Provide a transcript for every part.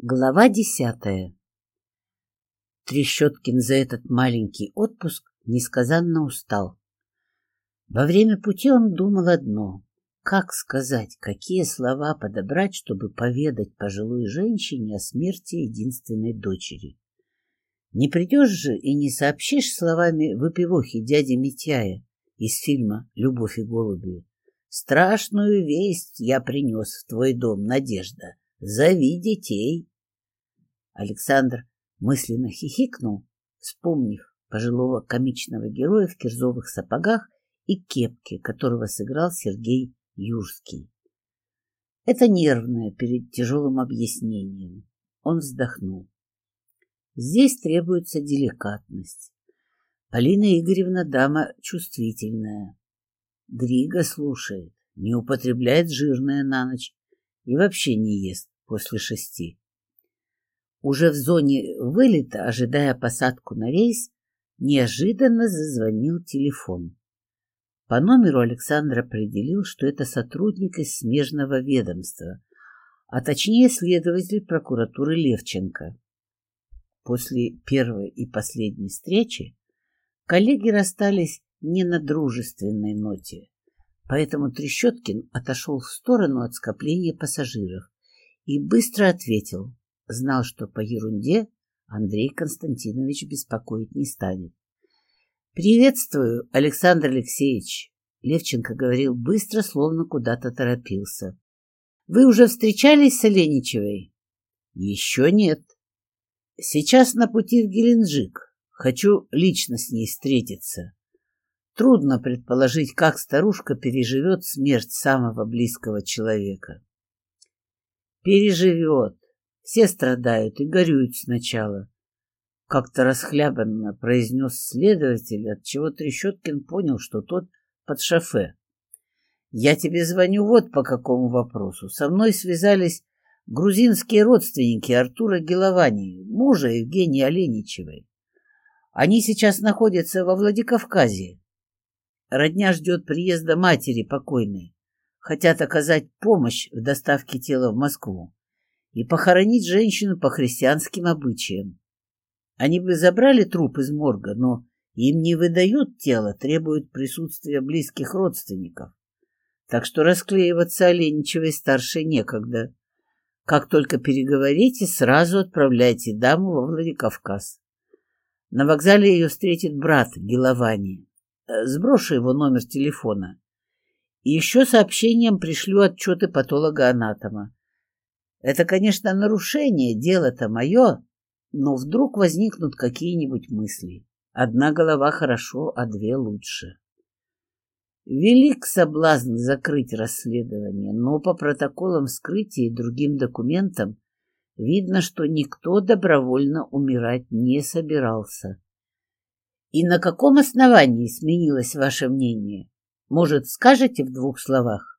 Глава десятая Трещоткин за этот маленький отпуск несказанно устал. Во время пути он думал одно — как сказать, какие слова подобрать, чтобы поведать пожилой женщине о смерти единственной дочери. Не придешь же и не сообщишь словами выпивохи дяди Митяя из фильма «Любовь и голуби». «Страшную весть я принес в твой дом, Надежда. Зови детей!» Александр мысленно хихикнул, вспомнив пожилого комичного героя в кирзовых сапогах и кепке, которого сыграл Сергей Юрский. Это нервное перед тяжелым объяснением. Он вздохнул. Здесь требуется деликатность. Полина Игоревна дама чувствительная. Грига слушает, не употребляет жирное на ночь и вообще не ест после шести. Уже в зоне вылета, ожидая посадку на рейс, неожиданно зазвонил телефон. По номеру Александр определил, что это сотрудник из смежного ведомства, а точнее следователь прокуратуры Левченко. После первой и последней встречи коллеги расстались не на дружественной ноте, поэтому Трещоткин отошел в сторону от скопления пассажиров и быстро ответил Знал, что по ерунде Андрей Константинович беспокоить не станет. «Приветствую, Александр Алексеевич!» Левченко говорил быстро, словно куда-то торопился. «Вы уже встречались с Оленичевой?» «Еще нет. Сейчас на пути в Геленджик. Хочу лично с ней встретиться. Трудно предположить, как старушка переживет смерть самого близкого человека». «Переживет. Все страдают и горюют сначала. Как-то расхлябанно произнес следователь, отчего Трещоткин понял, что тот под шофе. «Я тебе звоню вот по какому вопросу. Со мной связались грузинские родственники Артура Геловани, мужа Евгении Оленичевой. Они сейчас находятся во Владикавказе. Родня ждет приезда матери покойной. Хотят оказать помощь в доставке тела в Москву и похоронить женщину по христианским обычаям. Они бы забрали труп из морга, но им не выдают тело, требуют присутствия близких родственников. Так что расклеиваться Оленичевой старшей некогда. Как только переговорите, сразу отправляйте даму во Владикавказ. На вокзале ее встретит брат Геловани. Сброшу его номер телефона. И еще сообщением пришлю отчеты патолога-анатома. Это, конечно, нарушение, дело-то мое, но вдруг возникнут какие-нибудь мысли. Одна голова хорошо, а две лучше. Велик соблазн закрыть расследование, но по протоколам вскрытия и другим документам видно, что никто добровольно умирать не собирался. И на каком основании сменилось ваше мнение? Может, скажете в двух словах?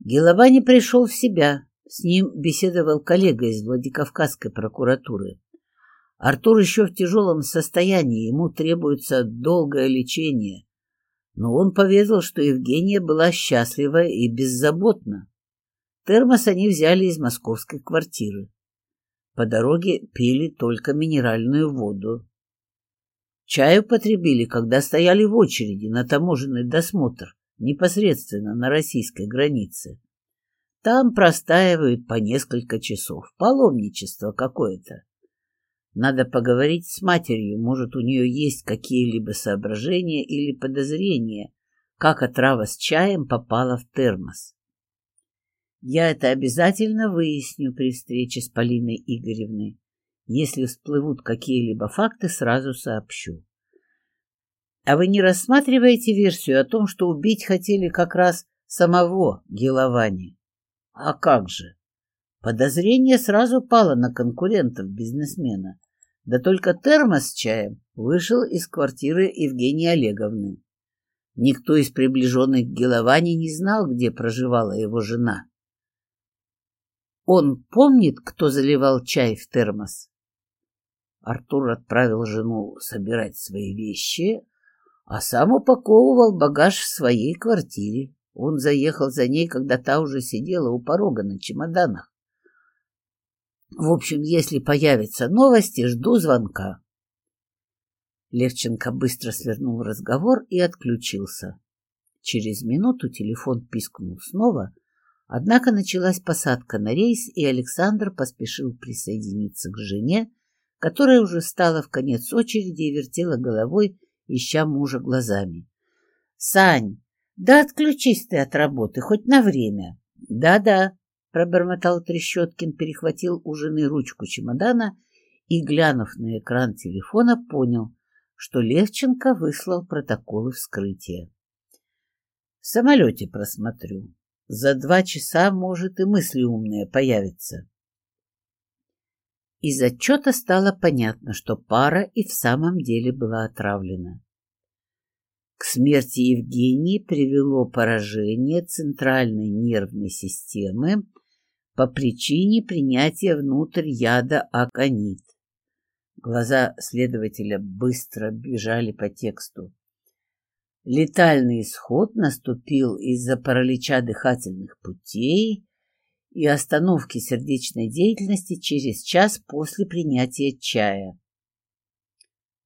Голова не пришел в себя, с ним беседовал коллега из Владикавказской прокуратуры. Артур еще в тяжелом состоянии, ему требуется долгое лечение. Но он поведал, что Евгения была счастлива и беззаботна. Термос они взяли из московской квартиры. По дороге пили только минеральную воду. Чаю потребили, когда стояли в очереди на таможенный досмотр непосредственно на российской границе. Там простаивают по несколько часов. Паломничество какое-то. Надо поговорить с матерью, может, у нее есть какие-либо соображения или подозрения, как отрава с чаем попала в термос. Я это обязательно выясню при встрече с Полиной Игоревной. Если всплывут какие-либо факты, сразу сообщу. А вы не рассматриваете версию о том, что убить хотели как раз самого Геловани? А как же? Подозрение сразу пало на конкурентов бизнесмена. Да только термос с чаем вышел из квартиры Евгении Олеговны. Никто из приближенных к Геловане не знал, где проживала его жена. Он помнит, кто заливал чай в термос? Артур отправил жену собирать свои вещи, а сам упаковывал багаж в своей квартире. Он заехал за ней, когда та уже сидела у порога на чемоданах. В общем, если появятся новости, жду звонка. Левченко быстро свернул разговор и отключился. Через минуту телефон пискнул снова, однако началась посадка на рейс, и Александр поспешил присоединиться к жене, которая уже встала в конец очереди и вертела головой, ища мужа глазами. — Сань, да отключись ты от работы, хоть на время. Да — Да-да, — пробормотал Трещоткин, перехватил у жены ручку чемодана и, глянув на экран телефона, понял, что Левченко выслал протоколы вскрытия. — В самолете просмотрю. За два часа, может, и мысли умные появятся. Из отчета стало понятно, что пара и в самом деле была отравлена. К смерти Евгении привело поражение центральной нервной системы по причине принятия внутрь яда аконит. Глаза следователя быстро бежали по тексту. Летальный исход наступил из-за паралича дыхательных путей и остановки сердечной деятельности через час после принятия чая.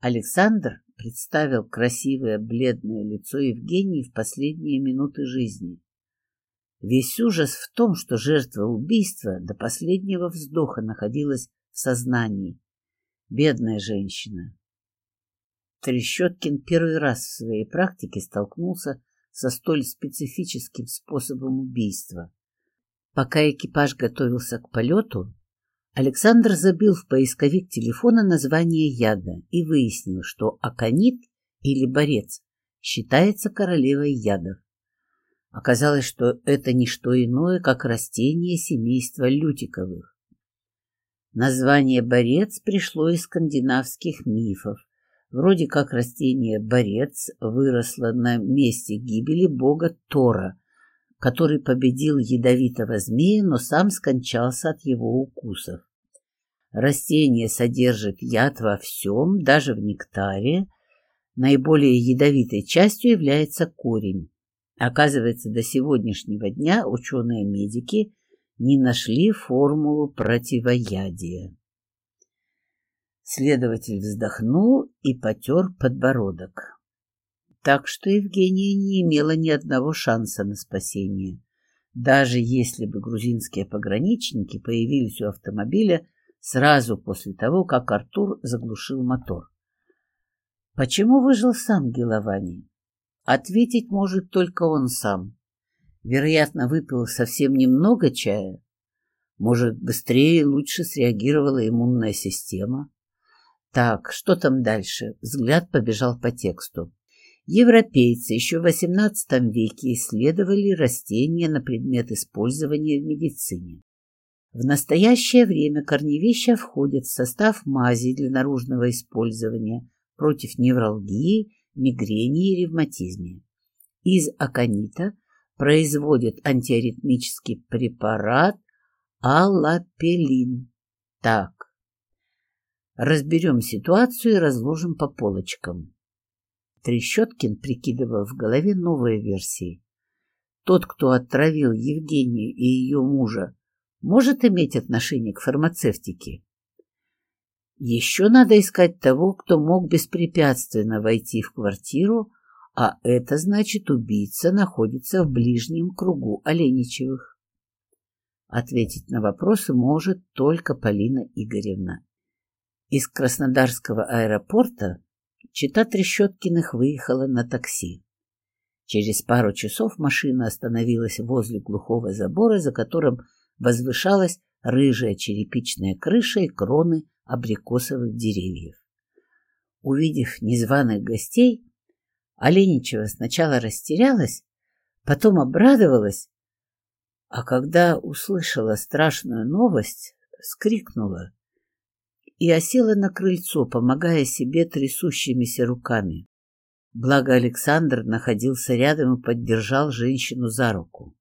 Александр представил красивое бледное лицо Евгении в последние минуты жизни. Весь ужас в том, что жертва убийства до последнего вздоха находилась в сознании. Бедная женщина. Трещоткин первый раз в своей практике столкнулся со столь специфическим способом убийства. Пока экипаж готовился к полету, Александр забил в поисковик телефона название яда и выяснил, что аконит или борец считается королевой ядов. Оказалось, что это не что иное, как растение семейства лютиковых. Название борец пришло из скандинавских мифов. Вроде как растение борец выросло на месте гибели бога Тора, который победил ядовитого змея, но сам скончался от его укусов. Растение содержит яд во всем, даже в нектаре. Наиболее ядовитой частью является корень. Оказывается, до сегодняшнего дня ученые-медики не нашли формулу противоядия. Следователь вздохнул и потер подбородок. Так что Евгения не имела ни одного шанса на спасение. Даже если бы грузинские пограничники появились у автомобиля сразу после того, как Артур заглушил мотор. Почему выжил сам Геловани? Ответить может только он сам. Вероятно, выпил совсем немного чая. Может, быстрее и лучше среагировала иммунная система. Так, что там дальше? Взгляд побежал по тексту. Европейцы еще в XVIII веке исследовали растения на предмет использования в медицине. В настоящее время корневища входят в состав мази для наружного использования против невралгии, мигрени и ревматизма. Из аконита производят антиаритмический препарат аллапелин. Так, разберем ситуацию и разложим по полочкам. Трещоткин прикидывал в голове новые версии. Тот, кто отравил Евгению и ее мужа, может иметь отношение к фармацевтике. Еще надо искать того, кто мог беспрепятственно войти в квартиру, а это значит, убийца находится в ближнем кругу Оленичевых. Ответить на вопросы может только Полина Игоревна. Из Краснодарского аэропорта чита Трещоткиных выехала на такси. Через пару часов машина остановилась возле глухого забора, за которым возвышалась рыжая черепичная крыша и кроны абрикосовых деревьев. Увидев незваных гостей, Оленичева сначала растерялась, потом обрадовалась, а когда услышала страшную новость, вскрикнула и осела на крыльцо, помогая себе трясущимися руками. Благо Александр находился рядом и поддержал женщину за руку.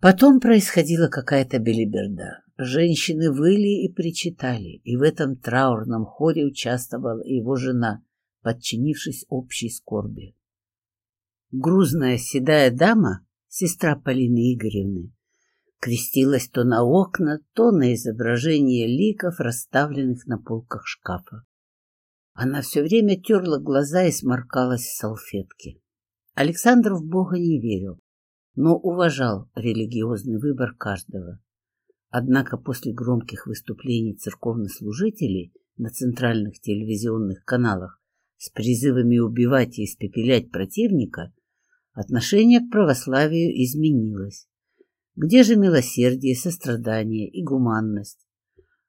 Потом происходила какая-то белиберда. Женщины выли и причитали, и в этом траурном хоре участвовала его жена, подчинившись общей скорби. Грузная седая дама, сестра Полины Игоревны, крестилась то на окна, то на изображение ликов, расставленных на полках шкафа. Она все время терла глаза и сморкалась в салфетке. Александр в Бога не верил, но уважал религиозный выбор каждого. Однако после громких выступлений церковнослужителей на центральных телевизионных каналах с призывами убивать и испепелять противника, отношение к православию изменилось. Где же милосердие, сострадание и гуманность?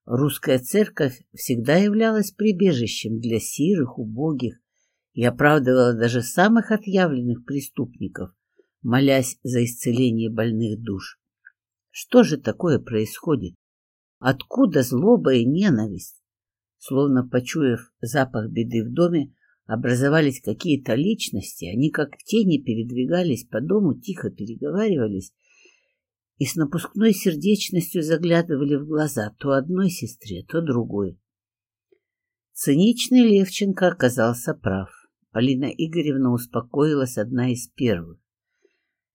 Русская церковь всегда являлась прибежищем для сирых, убогих и оправдывала даже самых отъявленных преступников, молясь за исцеление больных душ. Что же такое происходит? Откуда злоба и ненависть? Словно почуяв запах беды в доме, образовались какие-то личности, они как тени передвигались по дому, тихо переговаривались и с напускной сердечностью заглядывали в глаза то одной сестре, то другой. Циничный Левченко оказался прав. Полина Игоревна успокоилась одна из первых.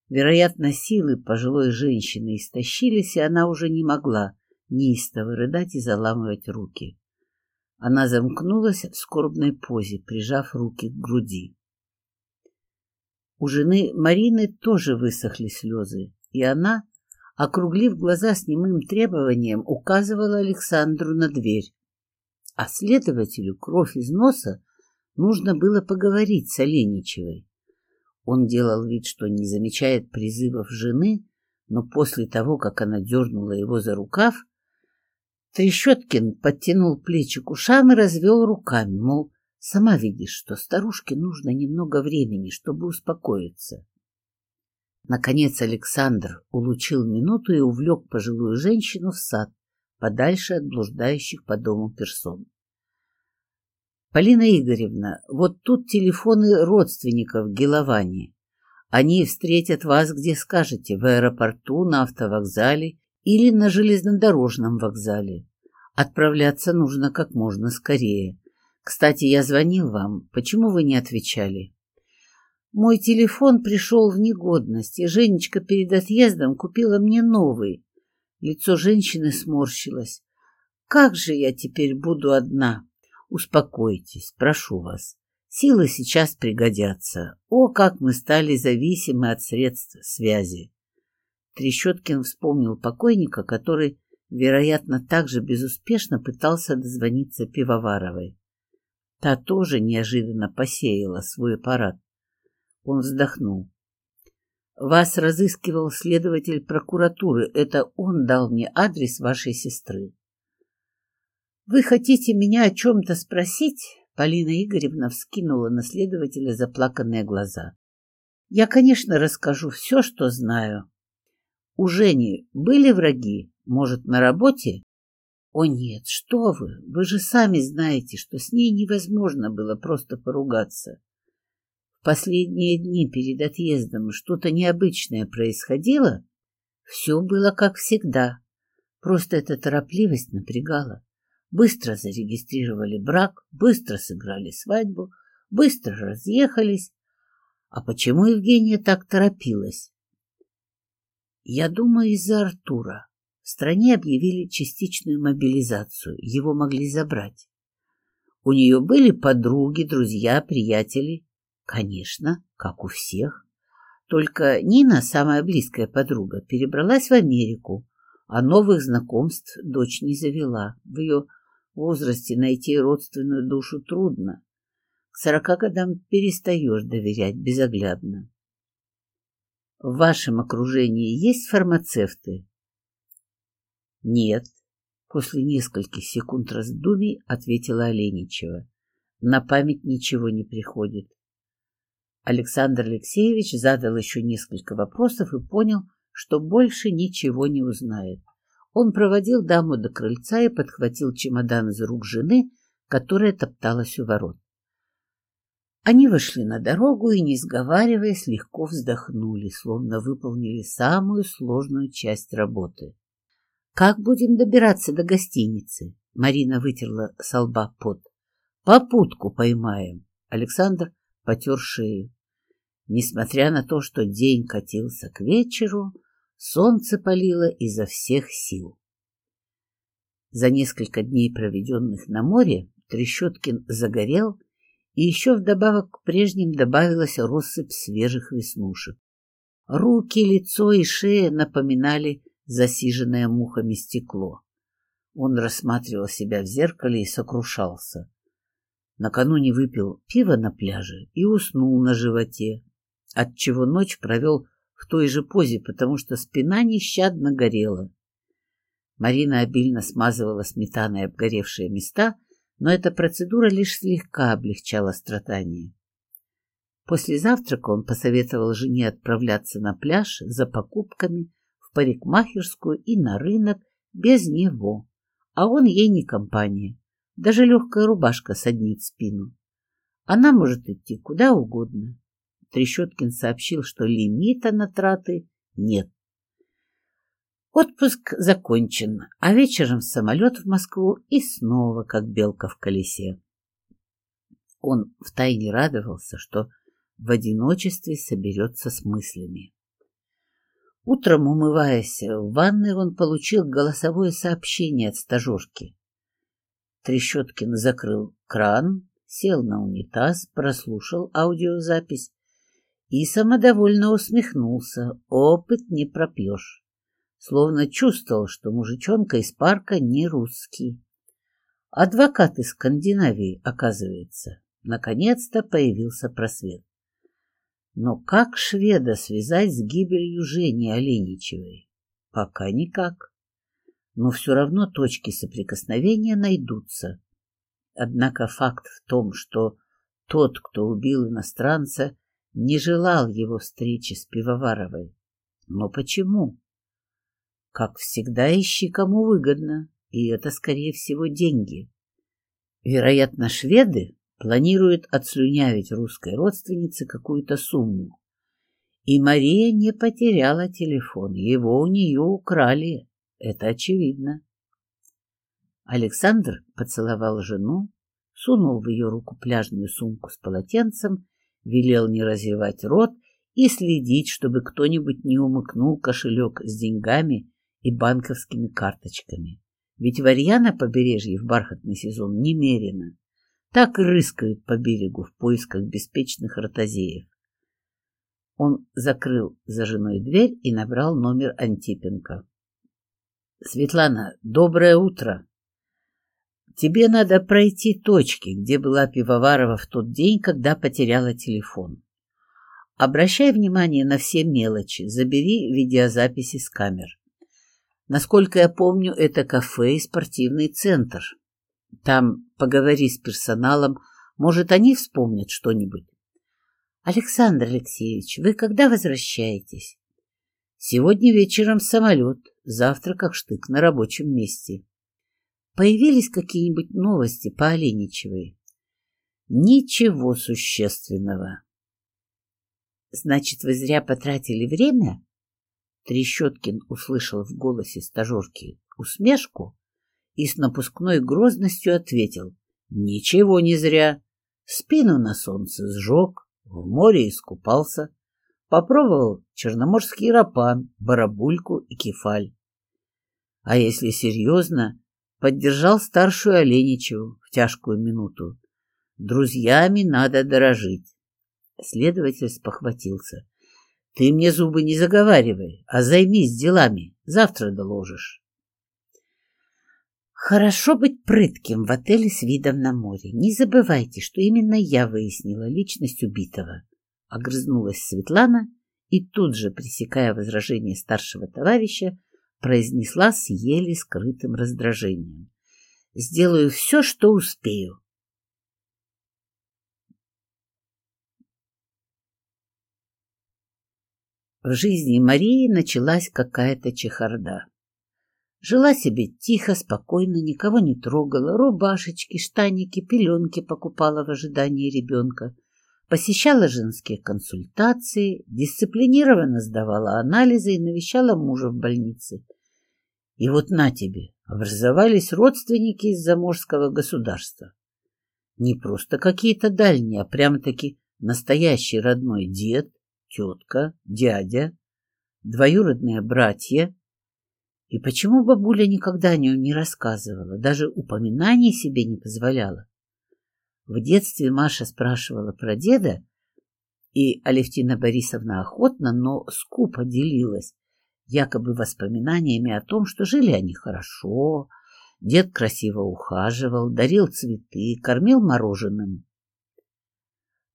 Вероятно, силы пожилой женщины истощились, и она уже не могла неистово рыдать и заламывать руки. Она замкнулась в скорбной позе, прижав руки к груди. У жены Марины тоже высохли слезы, и она, округлив глаза с немым требованием, указывала Александру на дверь. А следователю кровь из носа нужно было поговорить с Оленичевой. Он делал вид, что не замечает призывов жены, но после того, как она дернула его за рукав, Трещоткин подтянул плечи к ушам и развел руками, мол, сама видишь, что старушке нужно немного времени, чтобы успокоиться. Наконец Александр улучил минуту и увлек пожилую женщину в сад, подальше от блуждающих по дому персон. Полина Игоревна, вот тут телефоны родственников в Геловане. Они встретят вас, где скажете, в аэропорту, на автовокзале или на железнодорожном вокзале. Отправляться нужно как можно скорее. Кстати, я звонил вам. Почему вы не отвечали? Мой телефон пришел в негодность, и Женечка перед отъездом купила мне новый. Лицо женщины сморщилось. Как же я теперь буду одна? Успокойтесь, прошу вас. Силы сейчас пригодятся. О, как мы стали зависимы от средств связи. Трещоткин вспомнил покойника, который, вероятно, также безуспешно пытался дозвониться Пивоваровой. Та тоже неожиданно посеяла свой аппарат. Он вздохнул. «Вас разыскивал следователь прокуратуры. Это он дал мне адрес вашей сестры. «Вы хотите меня о чем-то спросить?» Полина Игоревна вскинула на следователя заплаканные глаза. «Я, конечно, расскажу все, что знаю. У Жени были враги? Может, на работе?» «О нет, что вы! Вы же сами знаете, что с ней невозможно было просто поругаться. Последние дни перед отъездом что-то необычное происходило? Все было как всегда. Просто эта торопливость напрягала. Быстро зарегистрировали брак, быстро сыграли свадьбу, быстро разъехались. А почему Евгения так торопилась? Я думаю, из-за Артура. В стране объявили частичную мобилизацию, его могли забрать. У нее были подруги, друзья, приятели. Конечно, как у всех. Только Нина, самая близкая подруга, перебралась в Америку, а новых знакомств дочь не завела. В ее возрасте найти родственную душу трудно. К сорока годам перестаешь доверять безоглядно. В вашем окружении есть фармацевты? Нет. После нескольких секунд раздумий ответила Оленичева. На память ничего не приходит. Александр Алексеевич задал еще несколько вопросов и понял, что больше ничего не узнает. Он проводил даму до крыльца и подхватил чемодан из рук жены, которая топталась у ворот. Они вышли на дорогу и, не сговариваясь, легко вздохнули, словно выполнили самую сложную часть работы. «Как будем добираться до гостиницы?» Марина вытерла со лба пот. «Попутку поймаем!» Александр потер шею. Несмотря на то, что день катился к вечеру, Солнце палило изо всех сил. За несколько дней, проведенных на море, Трещоткин загорел, и еще вдобавок к прежним добавилась россыпь свежих веснушек. Руки, лицо и шея напоминали засиженное мухами стекло. Он рассматривал себя в зеркале и сокрушался. Накануне выпил пиво на пляже и уснул на животе, отчего ночь провел в той же позе, потому что спина нещадно горела. Марина обильно смазывала сметаной обгоревшие места, но эта процедура лишь слегка облегчала страдания. После завтрака он посоветовал жене отправляться на пляж за покупками в парикмахерскую и на рынок без него, а он ей не компания. Даже легкая рубашка саднит спину. Она может идти куда угодно. Трещоткин сообщил, что лимита на траты нет. Отпуск закончен, а вечером самолет в Москву и снова как белка в колесе. Он втайне радовался, что в одиночестве соберется с мыслями. Утром, умываясь в ванной, он получил голосовое сообщение от стажерки. Трещоткин закрыл кран, сел на унитаз, прослушал аудиозапись и самодовольно усмехнулся. Опыт не пропьешь. Словно чувствовал, что мужичонка из парка не русский. Адвокат из Скандинавии, оказывается. Наконец-то появился просвет. Но как шведа связать с гибелью Жени Оленичевой? Пока никак. Но все равно точки соприкосновения найдутся. Однако факт в том, что тот, кто убил иностранца, не желал его встречи с Пивоваровой. Но почему? Как всегда, ищи кому выгодно, и это, скорее всего, деньги. Вероятно, шведы планируют отслюнявить русской родственнице какую-то сумму. И Мария не потеряла телефон, его у нее украли, это очевидно. Александр поцеловал жену, сунул в ее руку пляжную сумку с полотенцем велел не разевать рот и следить, чтобы кто-нибудь не умыкнул кошелек с деньгами и банковскими карточками. Ведь варья на побережье в бархатный сезон немерено. Так рыскают по берегу в поисках беспечных ротозеев. Он закрыл за женой дверь и набрал номер Антипенко. — Светлана, доброе утро! Тебе надо пройти точки, где была Пивоварова в тот день, когда потеряла телефон. Обращай внимание на все мелочи, забери видеозаписи с камер. Насколько я помню, это кафе и спортивный центр. Там поговори с персоналом, может, они вспомнят что-нибудь. Александр Алексеевич, вы когда возвращаетесь? Сегодня вечером самолет, завтра как штык на рабочем месте. Появились какие-нибудь новости по Оленичевой? Ничего существенного. Значит, вы зря потратили время? Трещоткин услышал в голосе стажерки усмешку и с напускной грозностью ответил. Ничего не зря. Спину на солнце сжег, в море искупался, попробовал черноморский рапан, барабульку и кефаль. А если серьезно, поддержал старшую Оленичеву в тяжкую минуту. Друзьями надо дорожить. Следователь спохватился. Ты мне зубы не заговаривай, а займись делами. Завтра доложишь. Хорошо быть прытким в отеле с видом на море. Не забывайте, что именно я выяснила личность убитого. Огрызнулась Светлана и тут же, пресекая возражение старшего товарища, произнесла с еле скрытым раздражением. «Сделаю все, что успею». В жизни Марии началась какая-то чехарда. Жила себе тихо, спокойно, никого не трогала, рубашечки, штаники, пеленки покупала в ожидании ребенка, посещала женские консультации, дисциплинированно сдавала анализы и навещала мужа в больнице. И вот на тебе, образовались родственники из заморского государства. Не просто какие-то дальние, а прямо-таки настоящий родной дед, тетка, дядя. двоюродные братья. И почему бабуля никогда о нем не рассказывала, даже упоминаний себе не позволяла? В детстве Маша спрашивала про деда, и Алевтина Борисовна охотно, но скупо делилась, якобы воспоминаниями о том, что жили они хорошо, дед красиво ухаживал, дарил цветы, кормил мороженым.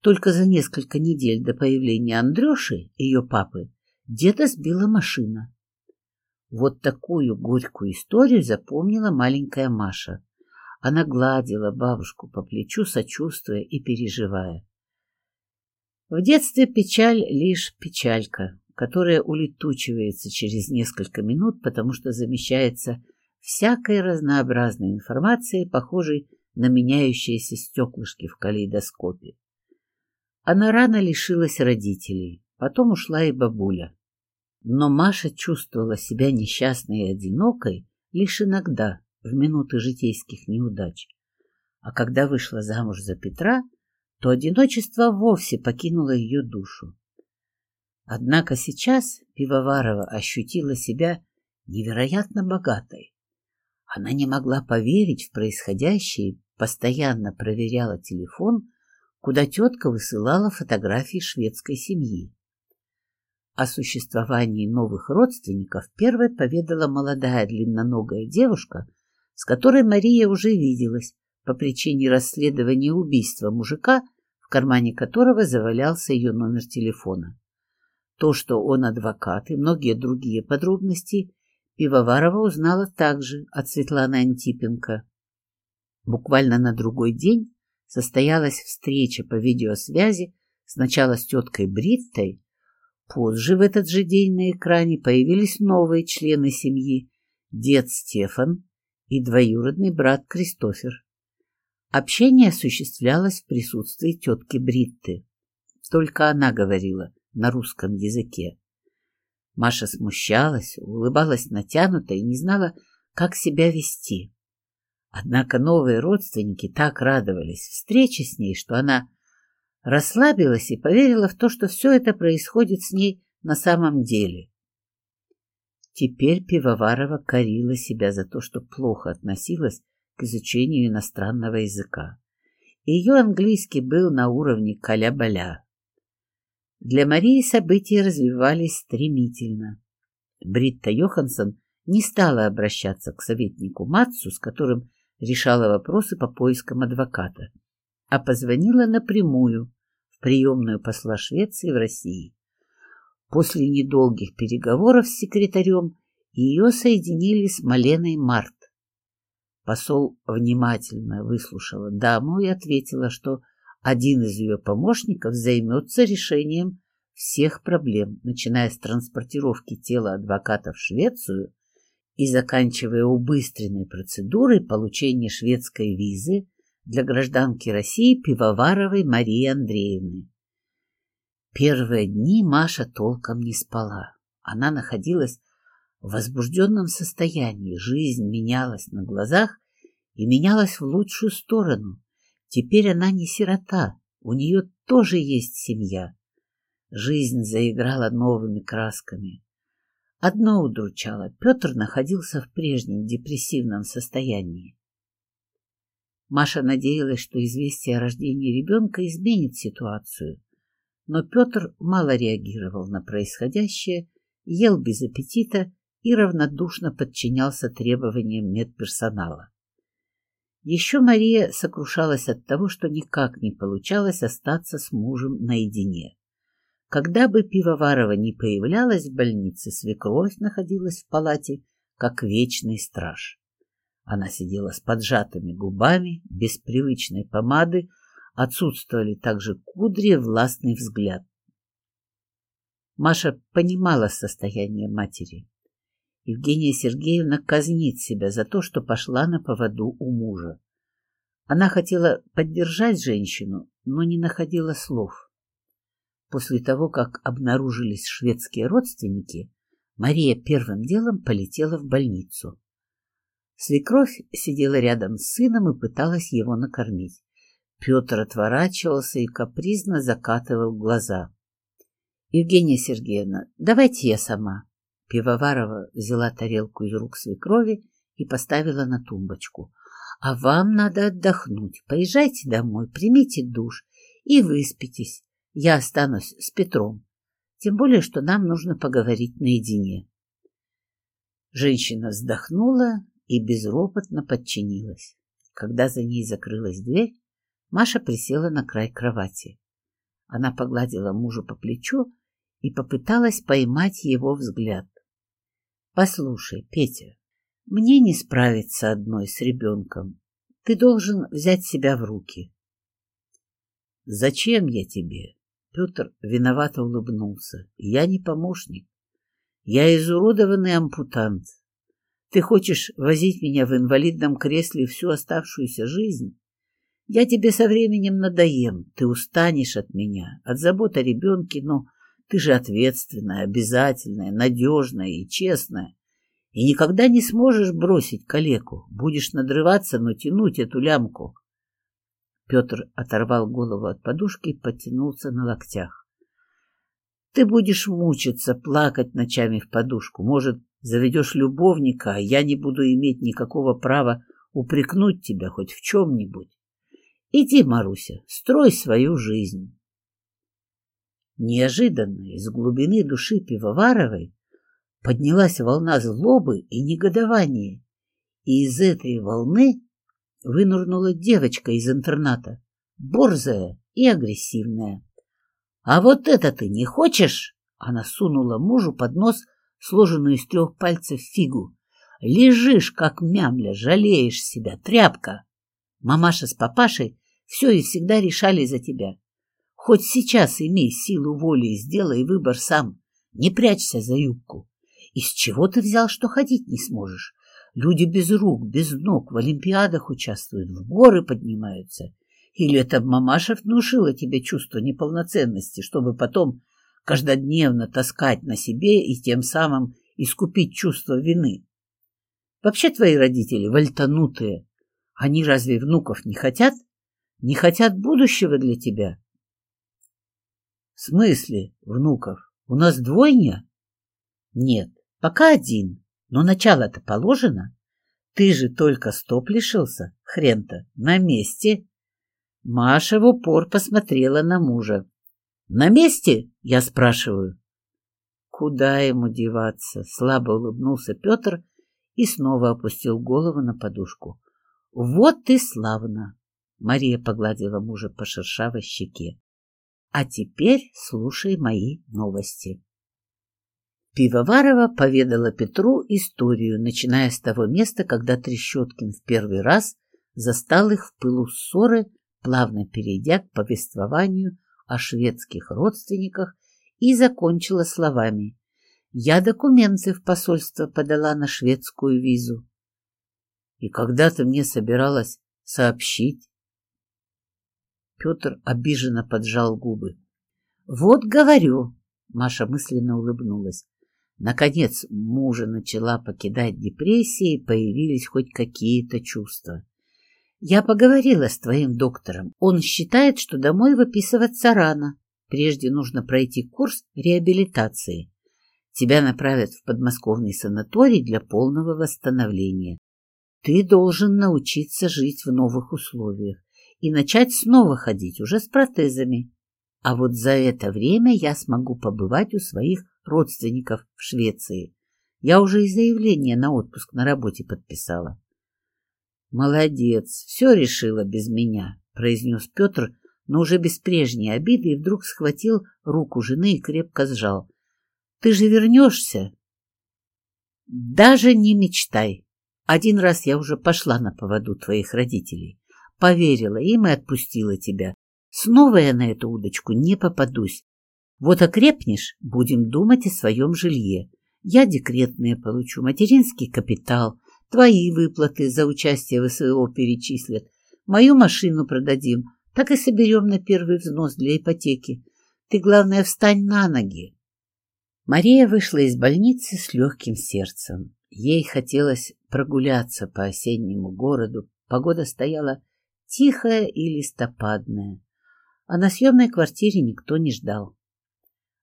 Только за несколько недель до появления Андрюши, ее папы, деда сбила машина. Вот такую горькую историю запомнила маленькая Маша. Она гладила бабушку по плечу, сочувствуя и переживая. В детстве печаль лишь печалька, которая улетучивается через несколько минут, потому что замещается всякой разнообразной информацией, похожей на меняющиеся стеклышки в калейдоскопе. Она рано лишилась родителей, потом ушла и бабуля. Но Маша чувствовала себя несчастной и одинокой лишь иногда, в минуты житейских неудач. А когда вышла замуж за Петра, то одиночество вовсе покинуло ее душу. Однако сейчас Пивоварова ощутила себя невероятно богатой. Она не могла поверить в происходящее постоянно проверяла телефон, куда тетка высылала фотографии шведской семьи. О существовании новых родственников первой поведала молодая длинноногая девушка, с которой Мария уже виделась по причине расследования убийства мужика, в кармане которого завалялся ее номер телефона. То, что он адвокат и многие другие подробности, Пивоварова узнала также от Светланы Антипенко. Буквально на другой день состоялась встреча по видеосвязи сначала с теткой Бриттой, позже в этот же день на экране появились новые члены семьи, дед Стефан и двоюродный брат Кристофер. Общение осуществлялось в присутствии тетки Бритты. Только она говорила на русском языке. Маша смущалась, улыбалась натянуто и не знала, как себя вести. Однако новые родственники так радовались встрече с ней, что она расслабилась и поверила в то, что все это происходит с ней на самом деле. Теперь Пивоварова корила себя за то, что плохо относилась к изучению иностранного языка. Ее английский был на уровне каля-баля. Для Марии события развивались стремительно. Бритта Йоханссон не стала обращаться к советнику Матсу, с которым решала вопросы по поискам адвоката, а позвонила напрямую в приемную посла Швеции в России. После недолгих переговоров с секретарем ее соединили с Маленой Март. Посол внимательно выслушала даму и ответила, что один из ее помощников займется решением всех проблем, начиная с транспортировки тела адвоката в Швецию и заканчивая убыстренной процедурой получения шведской визы для гражданки России Пивоваровой Марии Андреевны. Первые дни Маша толком не спала. Она находилась в возбужденном состоянии, жизнь менялась на глазах и менялась в лучшую сторону. Теперь она не сирота, у нее тоже есть семья. Жизнь заиграла новыми красками. Одно удручало — Петр находился в прежнем депрессивном состоянии. Маша надеялась, что известие о рождении ребенка изменит ситуацию, но Петр мало реагировал на происходящее, ел без аппетита и равнодушно подчинялся требованиям медперсонала. Еще Мария сокрушалась от того, что никак не получалось остаться с мужем наедине. Когда бы Пивоварова не появлялась в больнице, свекровь находилась в палате, как вечный страж. Она сидела с поджатыми губами, без привычной помады, отсутствовали также кудри властный взгляд. Маша понимала состояние матери. Евгения Сергеевна казнит себя за то, что пошла на поводу у мужа. Она хотела поддержать женщину, но не находила слов. После того, как обнаружились шведские родственники, Мария первым делом полетела в больницу. Свекровь сидела рядом с сыном и пыталась его накормить. Петр отворачивался и капризно закатывал глаза. Евгения Сергеевна, давайте я сама. Пивоварова взяла тарелку из рук свекрови и поставила на тумбочку. А вам надо отдохнуть. Поезжайте домой, примите душ и выспитесь. Я останусь с Петром. Тем более, что нам нужно поговорить наедине. Женщина вздохнула и безропотно подчинилась. Когда за ней закрылась дверь, Маша присела на край кровати. Она погладила мужа по плечу и попыталась поймать его взгляд. «Послушай, Петя, мне не справиться одной с ребенком. Ты должен взять себя в руки». «Зачем я тебе?» Петр виновато улыбнулся. «Я не помощник. Я изуродованный ампутант. Ты хочешь возить меня в инвалидном кресле всю оставшуюся жизнь? Я тебе со временем надоем, ты устанешь от меня, от забот о ребенке, но ты же ответственная, обязательная, надежная и честная. И никогда не сможешь бросить калеку. Будешь надрываться, но тянуть эту лямку. Петр оторвал голову от подушки и подтянулся на локтях. Ты будешь мучиться, плакать ночами в подушку. Может, заведешь любовника, а я не буду иметь никакого права упрекнуть тебя хоть в чем-нибудь. Иди, Маруся, строй свою жизнь. Неожиданно из глубины души Пивоваровой поднялась волна злобы и негодования, и из этой волны вынурнула девочка из интерната, борзая и агрессивная. «А вот это ты не хочешь?» Она сунула мужу под нос сложенную из трех пальцев фигу. «Лежишь, как мямля, жалеешь себя, тряпка!» Мамаша с папашей все и всегда решали за тебя. Хоть сейчас имей силу воли и сделай выбор сам. Не прячься за юбку. Из чего ты взял, что ходить не сможешь? Люди без рук, без ног в олимпиадах участвуют, в горы поднимаются. Или это мамаша внушила тебе чувство неполноценности, чтобы потом каждодневно таскать на себе и тем самым искупить чувство вины? Вообще твои родители вальтанутые. Они разве внуков не хотят? Не хотят будущего для тебя? В смысле, внуков? У нас двойня? Нет, пока один. Но начало-то положено. Ты же только стоп лишился, хрен-то, на месте. Маша в упор посмотрела на мужа. На месте, я спрашиваю. Куда ему деваться? Слабо улыбнулся Петр и снова опустил голову на подушку. Вот ты славно. Мария погладила мужа по шершавой щеке. А теперь слушай мои новости. Пивоварова поведала Петру историю, начиная с того места, когда Трещоткин в первый раз застал их в пылу ссоры, плавно перейдя к повествованию о шведских родственниках и закончила словами «Я документы в посольство подала на шведскую визу». «И когда ты мне собиралась сообщить?» Петр обиженно поджал губы. «Вот говорю!» — Маша мысленно улыбнулась. Наконец мужа начала покидать депрессия и появились хоть какие-то чувства. «Я поговорила с твоим доктором. Он считает, что домой выписываться рано. Прежде нужно пройти курс реабилитации. Тебя направят в подмосковный санаторий для полного восстановления. Ты должен научиться жить в новых условиях и начать снова ходить уже с протезами. А вот за это время я смогу побывать у своих родственников в Швеции. Я уже и заявление на отпуск на работе подписала. «Молодец, все решила без меня», — произнес Петр, но уже без прежней обиды, и вдруг схватил руку жены и крепко сжал. «Ты же вернешься?» «Даже не мечтай. Один раз я уже пошла на поводу твоих родителей поверила им и отпустила тебя. Снова я на эту удочку не попадусь. Вот окрепнешь, будем думать о своем жилье. Я декретные получу, материнский капитал, твои выплаты за участие в СВО перечислят, мою машину продадим, так и соберем на первый взнос для ипотеки. Ты, главное, встань на ноги. Мария вышла из больницы с легким сердцем. Ей хотелось прогуляться по осеннему городу. Погода стояла тихая и листопадная, а на съемной квартире никто не ждал.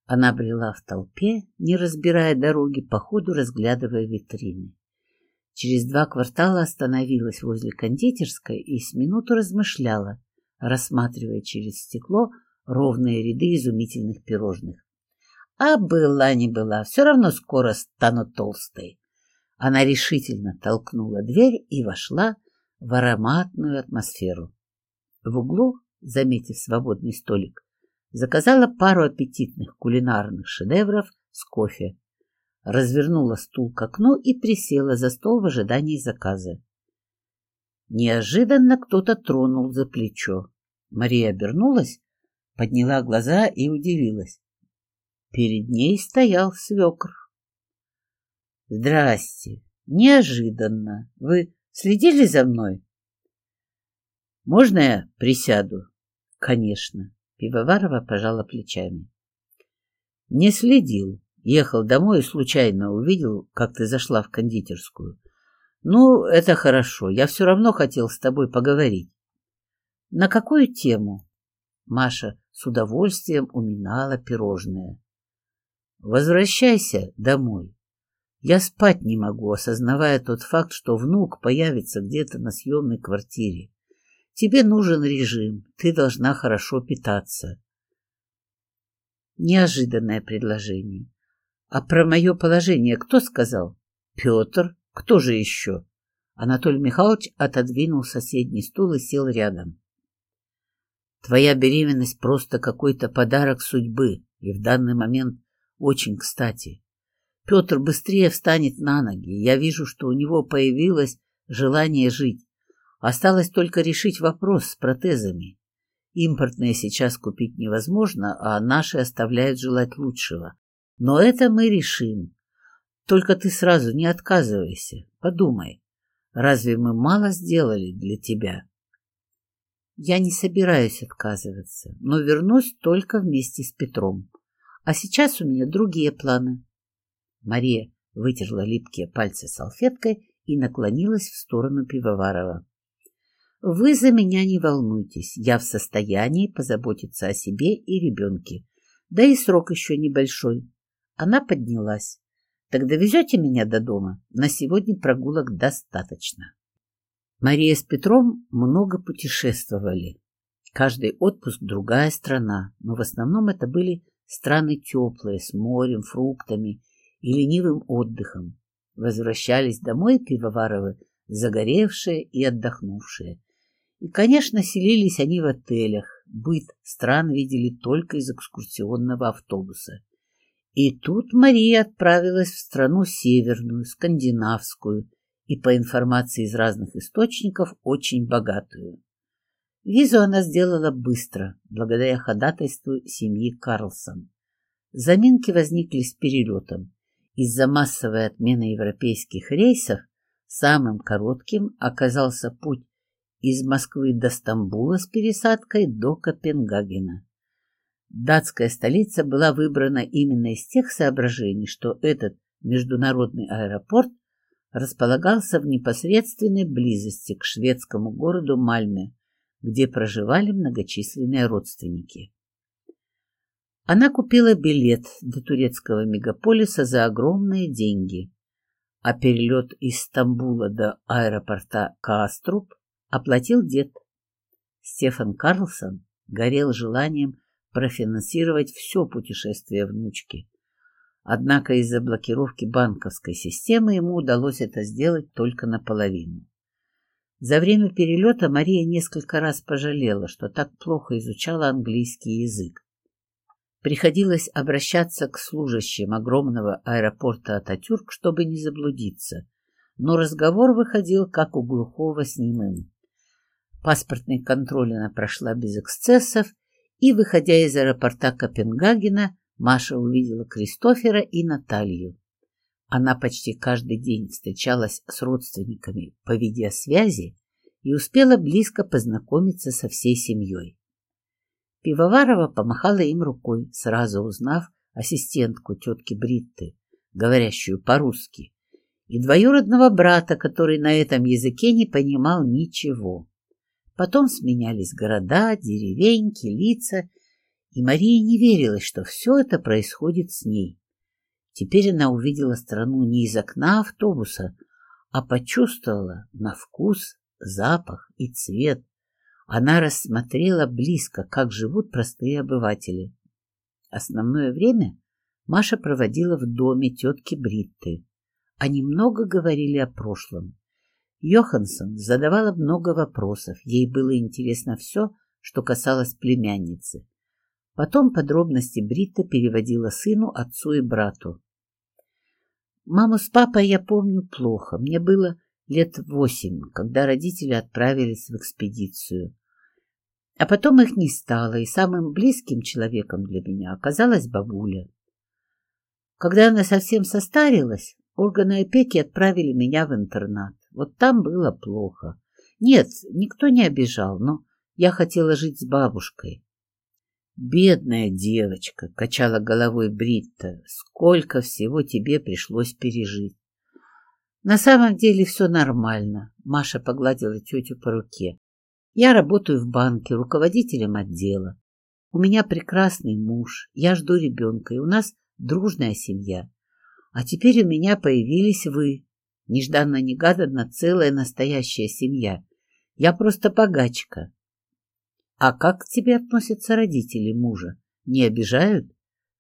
Она брела в толпе, не разбирая дороги, по ходу разглядывая витрины. Через два квартала остановилась возле кондитерской и с минуту размышляла, рассматривая через стекло ровные ряды изумительных пирожных. А была не была, все равно скоро стану толстой. Она решительно толкнула дверь и вошла в ароматную атмосферу. В углу, заметив свободный столик, заказала пару аппетитных кулинарных шедевров с кофе, развернула стул к окну и присела за стол в ожидании заказа. Неожиданно кто-то тронул за плечо. Мария обернулась, подняла глаза и удивилась. Перед ней стоял свекр. «Здрасте! Неожиданно! Вы следили за мной?» «Можно я присяду?» «Конечно». Пивоварова пожала плечами. «Не следил. Ехал домой и случайно увидел, как ты зашла в кондитерскую. Ну, это хорошо. Я все равно хотел с тобой поговорить». «На какую тему?» Маша с удовольствием уминала пирожное. «Возвращайся домой. Я спать не могу, осознавая тот факт, что внук появится где-то на съемной квартире. Тебе нужен режим, ты должна хорошо питаться. Неожиданное предложение. А про мое положение кто сказал? Петр. Кто же еще? Анатолий Михайлович отодвинул соседний стул и сел рядом. Твоя беременность просто какой-то подарок судьбы, и в данный момент очень кстати. Петр быстрее встанет на ноги. Я вижу, что у него появилось желание жить. Осталось только решить вопрос с протезами. Импортные сейчас купить невозможно, а наши оставляют желать лучшего. Но это мы решим. Только ты сразу не отказывайся. Подумай, разве мы мало сделали для тебя? Я не собираюсь отказываться, но вернусь только вместе с Петром. А сейчас у меня другие планы. Мария вытерла липкие пальцы салфеткой и наклонилась в сторону Пивоварова. Вы за меня не волнуйтесь, я в состоянии позаботиться о себе и ребенке. Да и срок еще небольшой. Она поднялась. Так довезете меня до дома? На сегодня прогулок достаточно. Мария с Петром много путешествовали. Каждый отпуск другая страна, но в основном это были страны теплые, с морем, фруктами и ленивым отдыхом. Возвращались домой пивоваровы, загоревшие и отдохнувшие. И, конечно, селились они в отелях. Быт стран видели только из экскурсионного автобуса. И тут Мария отправилась в страну северную, скандинавскую, и, по информации из разных источников, очень богатую. Визу она сделала быстро, благодаря ходатайству семьи Карлсон. Заминки возникли с перелетом. Из-за массовой отмены европейских рейсов самым коротким оказался путь из Москвы до Стамбула с пересадкой до Копенгагена. Датская столица была выбрана именно из тех соображений, что этот международный аэропорт располагался в непосредственной близости к шведскому городу Мальме, где проживали многочисленные родственники. Она купила билет до турецкого мегаполиса за огромные деньги, а перелет из Стамбула до аэропорта Кааструб оплатил дед. Стефан Карлсон горел желанием профинансировать все путешествие внучки. Однако из-за блокировки банковской системы ему удалось это сделать только наполовину. За время перелета Мария несколько раз пожалела, что так плохо изучала английский язык. Приходилось обращаться к служащим огромного аэропорта Ататюрк, чтобы не заблудиться, но разговор выходил как у глухого с немым. Паспортный контроль она прошла без эксцессов, и, выходя из аэропорта Копенгагена, Маша увидела Кристофера и Наталью. Она почти каждый день встречалась с родственниками по видеосвязи и успела близко познакомиться со всей семьей. Пивоварова помахала им рукой, сразу узнав ассистентку тетки Бритты, говорящую по-русски, и двоюродного брата, который на этом языке не понимал ничего. Потом сменялись города, деревеньки, лица, И Марии не верилось, что все это происходит с ней. Теперь она увидела страну не из окна автобуса, а почувствовала на вкус, запах и цвет. Она рассмотрела близко, как живут простые обыватели. Основное время Маша проводила в доме тетки Бритты. Они много говорили о прошлом. Йоханссон задавала много вопросов. Ей было интересно все, что касалось племянницы. Потом подробности Бритта переводила сыну, отцу и брату. Маму с папой я помню плохо. Мне было лет восемь, когда родители отправились в экспедицию. А потом их не стало, и самым близким человеком для меня оказалась бабуля. Когда она совсем состарилась, органы опеки отправили меня в интернат. Вот там было плохо. Нет, никто не обижал, но я хотела жить с бабушкой. «Бедная девочка!» — качала головой Бритта. «Сколько всего тебе пришлось пережить!» «На самом деле все нормально», — Маша погладила тетю по руке. «Я работаю в банке, руководителем отдела. У меня прекрасный муж, я жду ребенка, и у нас дружная семья. А теперь у меня появились вы. Нежданно-негаданно целая настоящая семья. Я просто богачка. А как к тебе относятся родители мужа? Не обижают?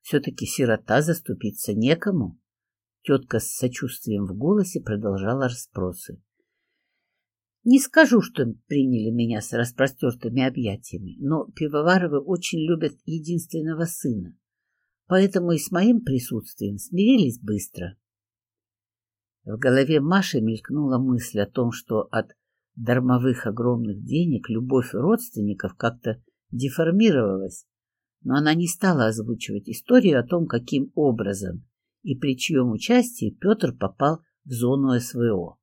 Все-таки сирота заступиться некому. Тетка с сочувствием в голосе продолжала расспросы. Не скажу, что приняли меня с распростертыми объятиями, но пивоваровы очень любят единственного сына, поэтому и с моим присутствием смирились быстро. В голове Маши мелькнула мысль о том, что от дармовых огромных денег любовь родственников как-то деформировалась, но она не стала озвучивать историю о том, каким образом и при чьем участии Петр попал в зону СВО.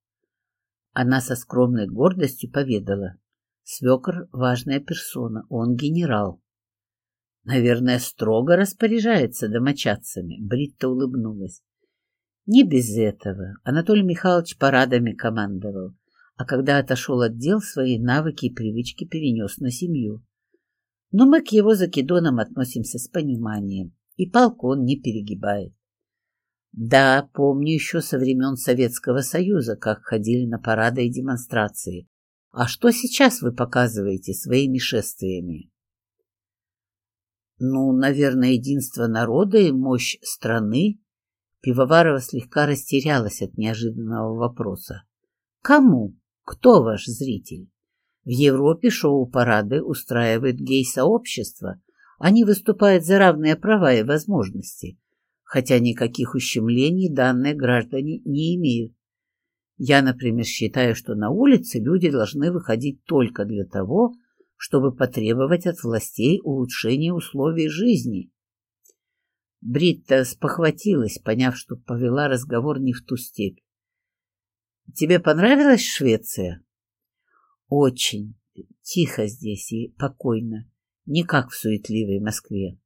Она со скромной гордостью поведала. Свекор — важная персона, он генерал. Наверное, строго распоряжается домочадцами. Бритта улыбнулась. Не без этого. Анатолий Михайлович парадами командовал а когда отошел от дел, свои навыки и привычки перенес на семью. Но мы к его закидонам относимся с пониманием, и палку он не перегибает. Да, помню еще со времен Советского Союза, как ходили на парады и демонстрации. А что сейчас вы показываете своими шествиями? Ну, наверное, единство народа и мощь страны. Пивоварова слегка растерялась от неожиданного вопроса. Кому? Кто ваш зритель? В Европе шоу-парады устраивает гей-сообщество. Они выступают за равные права и возможности, хотя никаких ущемлений данные граждане не имеют. Я, например, считаю, что на улице люди должны выходить только для того, чтобы потребовать от властей улучшения условий жизни. Бритта спохватилась, поняв, что повела разговор не в ту степь. Тебе понравилась Швеция? Очень. Тихо здесь и покойно. Не как в суетливой Москве.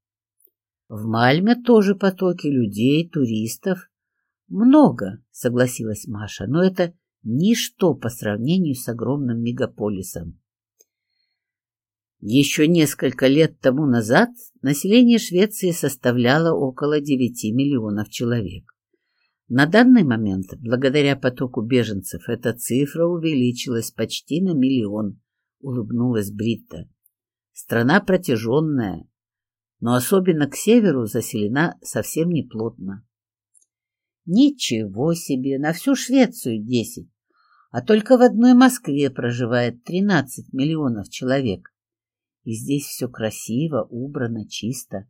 В Мальме тоже потоки людей, туристов. Много, согласилась Маша, но это ничто по сравнению с огромным мегаполисом. Еще несколько лет тому назад население Швеции составляло около 9 миллионов человек. На данный момент, благодаря потоку беженцев, эта цифра увеличилась почти на миллион, улыбнулась Бритта. Страна протяженная, но особенно к северу заселена совсем неплотно. Ничего себе, на всю Швецию десять, а только в одной Москве проживает тринадцать миллионов человек. И здесь все красиво, убрано, чисто.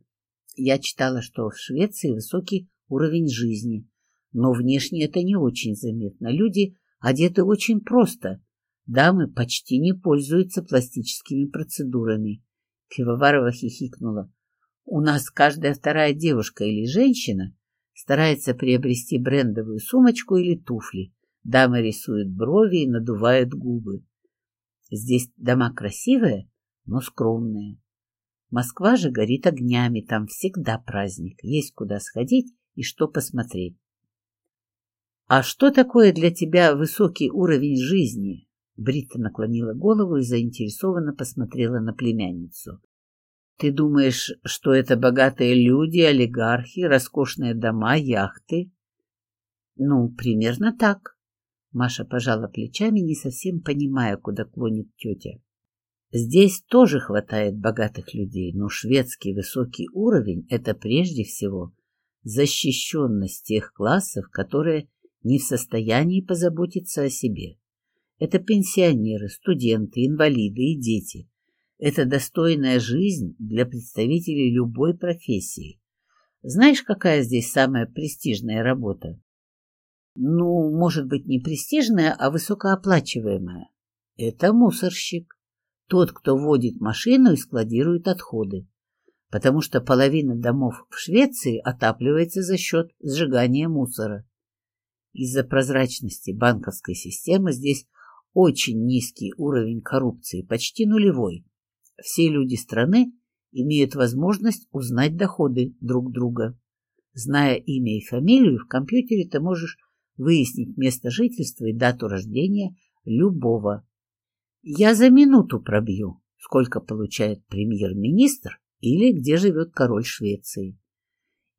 Я читала, что в Швеции высокий уровень жизни – но внешне это не очень заметно. Люди одеты очень просто. Дамы почти не пользуются пластическими процедурами. Пивоварова хихикнула. У нас каждая вторая девушка или женщина старается приобрести брендовую сумочку или туфли. Дамы рисуют брови и надувают губы. Здесь дома красивые, но скромные. Москва же горит огнями, там всегда праздник, есть куда сходить и что посмотреть. «А что такое для тебя высокий уровень жизни?» Брита наклонила голову и заинтересованно посмотрела на племянницу. Ты думаешь, что это богатые люди, олигархи, роскошные дома, яхты? Ну, примерно так. Маша пожала плечами, не совсем понимая, куда клонит тетя. Здесь тоже хватает богатых людей, но шведский высокий уровень – это прежде всего защищенность тех классов, которые не в состоянии позаботиться о себе. Это пенсионеры, студенты, инвалиды и дети. Это достойная жизнь для представителей любой профессии. Знаешь, какая здесь самая престижная работа? Ну, может быть, не престижная, а высокооплачиваемая. Это мусорщик. Тот, кто водит машину и складирует отходы. Потому что половина домов в Швеции отапливается за счет сжигания мусора. Из-за прозрачности банковской системы здесь очень низкий уровень коррупции, почти нулевой. Все люди страны имеют возможность узнать доходы друг друга. Зная имя и фамилию, в компьютере ты можешь выяснить место жительства и дату рождения любого. Я за минуту пробью, сколько получает премьер-министр или где живет король Швеции.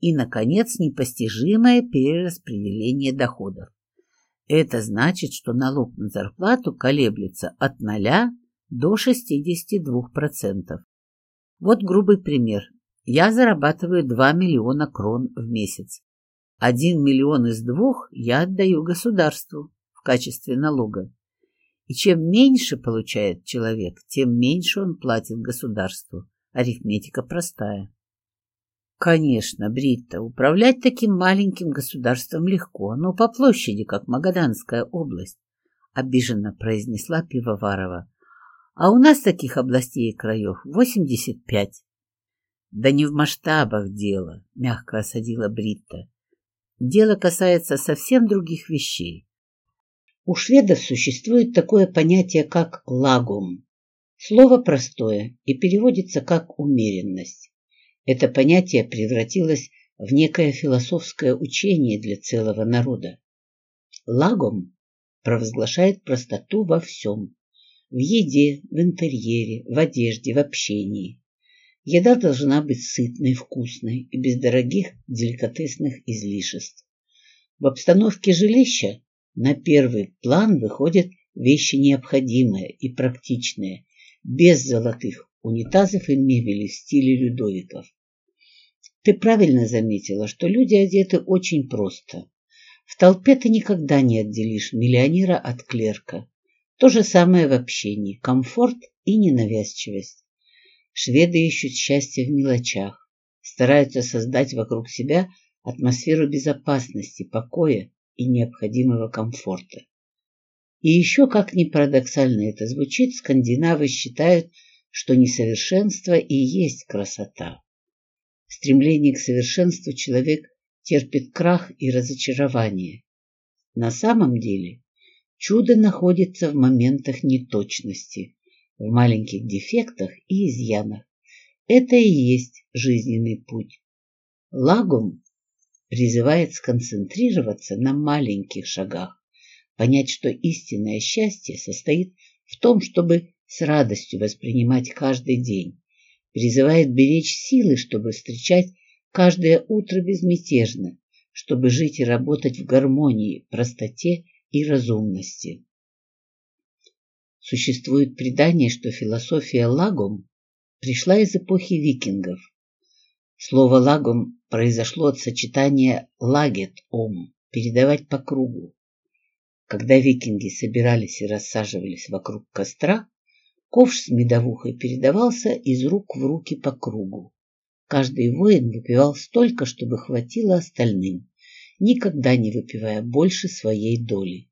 И, наконец, непостижимое перераспределение доходов. Это значит, что налог на зарплату колеблется от 0 до 62%. Вот грубый пример. Я зарабатываю 2 миллиона крон в месяц. Один миллион из двух я отдаю государству в качестве налога. И чем меньше получает человек, тем меньше он платит государству. Арифметика простая. Конечно, Бритта, управлять таким маленьким государством легко, но по площади, как Магаданская область, обиженно произнесла Пивоварова. А у нас таких областей и краев 85. Да не в масштабах дело, мягко осадила Бритта. Дело касается совсем других вещей. У шведов существует такое понятие, как лагум. Слово простое и переводится как умеренность. Это понятие превратилось в некое философское учение для целого народа. Лагом провозглашает простоту во всем. В еде, в интерьере, в одежде, в общении. Еда должна быть сытной, вкусной и без дорогих деликатесных излишеств. В обстановке жилища на первый план выходят вещи необходимые и практичные, без золотых унитазов и мебели в стиле Людовиков. Ты правильно заметила, что люди одеты очень просто. В толпе ты никогда не отделишь миллионера от клерка. То же самое в общении, комфорт и ненавязчивость. Шведы ищут счастье в мелочах, стараются создать вокруг себя атмосферу безопасности, покоя и необходимого комфорта. И еще, как ни парадоксально это звучит, скандинавы считают, что несовершенство и есть красота. В стремлении к совершенству человек терпит крах и разочарование. На самом деле чудо находится в моментах неточности, в маленьких дефектах и изъянах. Это и есть жизненный путь. Лагум призывает сконцентрироваться на маленьких шагах, понять, что истинное счастье состоит в том, чтобы с радостью воспринимать каждый день, призывает беречь силы, чтобы встречать каждое утро безмятежно, чтобы жить и работать в гармонии, простоте и разумности. Существует предание, что философия лагом пришла из эпохи викингов. Слово лагом произошло от сочетания лагет-ом – передавать по кругу. Когда викинги собирались и рассаживались вокруг костра, ковш с медовухой передавался из рук в руки по кругу. Каждый воин выпивал столько, чтобы хватило остальным, никогда не выпивая больше своей доли.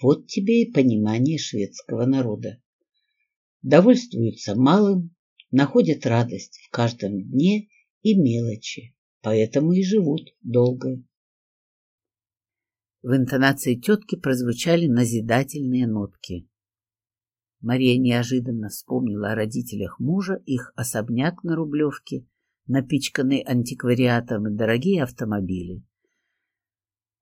Вот тебе и понимание шведского народа. Довольствуются малым, находят радость в каждом дне и мелочи, поэтому и живут долго. В интонации тетки прозвучали назидательные нотки. Мария неожиданно вспомнила о родителях мужа, их особняк на Рублевке, напичканный антиквариатом и дорогие автомобили.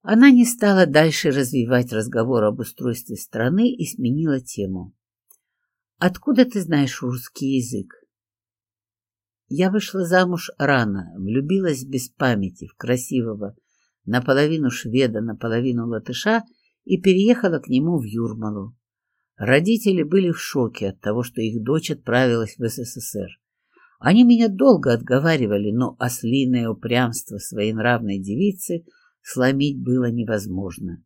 Она не стала дальше развивать разговор об устройстве страны и сменила тему. «Откуда ты знаешь русский язык?» Я вышла замуж рано, влюбилась без памяти в красивого, наполовину шведа, наполовину латыша и переехала к нему в Юрмалу. Родители были в шоке от того, что их дочь отправилась в СССР. Они меня долго отговаривали, но ослиное упрямство своей нравной девицы сломить было невозможно.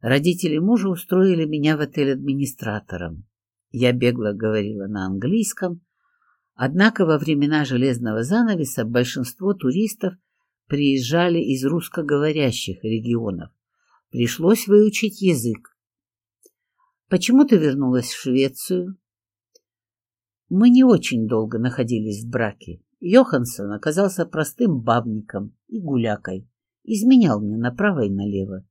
Родители мужа устроили меня в отель администратором. Я бегло говорила на английском, однако во времена железного занавеса большинство туристов приезжали из русскоговорящих регионов. Пришлось выучить язык. Почему ты вернулась в Швецию? Мы не очень долго находились в браке. Йоханссон оказался простым бабником и гулякой. Изменял мне направо и налево.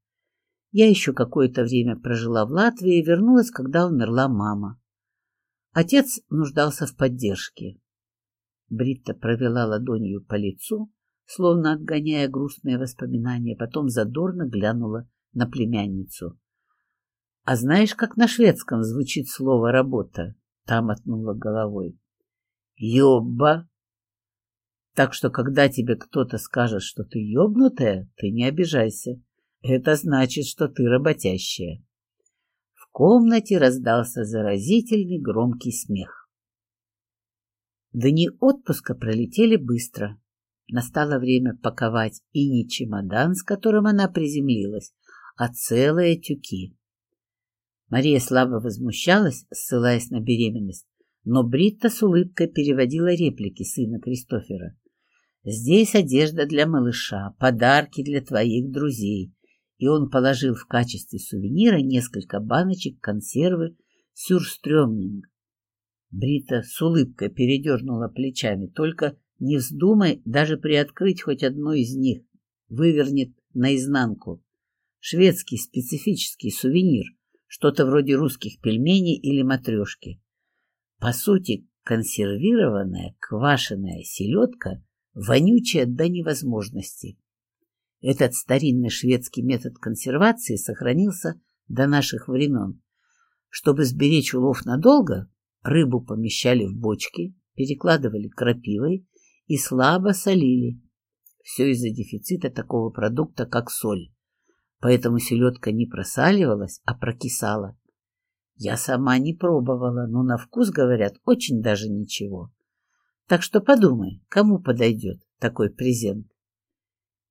Я еще какое-то время прожила в Латвии и вернулась, когда умерла мама. Отец нуждался в поддержке. Бритта провела ладонью по лицу, словно отгоняя грустные воспоминания, потом задорно глянула на племянницу. — А знаешь, как на шведском звучит слово «работа»? Та мотнула головой. — Ёбба! Так что, когда тебе кто-то скажет, что ты ёбнутая, ты не обижайся. Это значит, что ты работящая. В комнате раздался заразительный громкий смех. Дни отпуска пролетели быстро. Настало время паковать и не чемодан, с которым она приземлилась, а целые тюки. Мария слабо возмущалась, ссылаясь на беременность, но Бритта с улыбкой переводила реплики сына Кристофера. «Здесь одежда для малыша, подарки для твоих друзей, и он положил в качестве сувенира несколько баночек консервы сюрстрёмнинг. Брита с улыбкой передернула плечами, только не вздумай даже приоткрыть хоть одну из них, вывернет наизнанку. Шведский специфический сувенир, что-то вроде русских пельменей или матрешки. По сути, консервированная квашеная селедка, вонючая до невозможности. Этот старинный шведский метод консервации сохранился до наших времен. Чтобы сберечь улов надолго, рыбу помещали в бочки, перекладывали крапивой и слабо солили. Все из-за дефицита такого продукта, как соль. Поэтому селедка не просаливалась, а прокисала. Я сама не пробовала, но на вкус, говорят, очень даже ничего. Так что подумай, кому подойдет такой презент.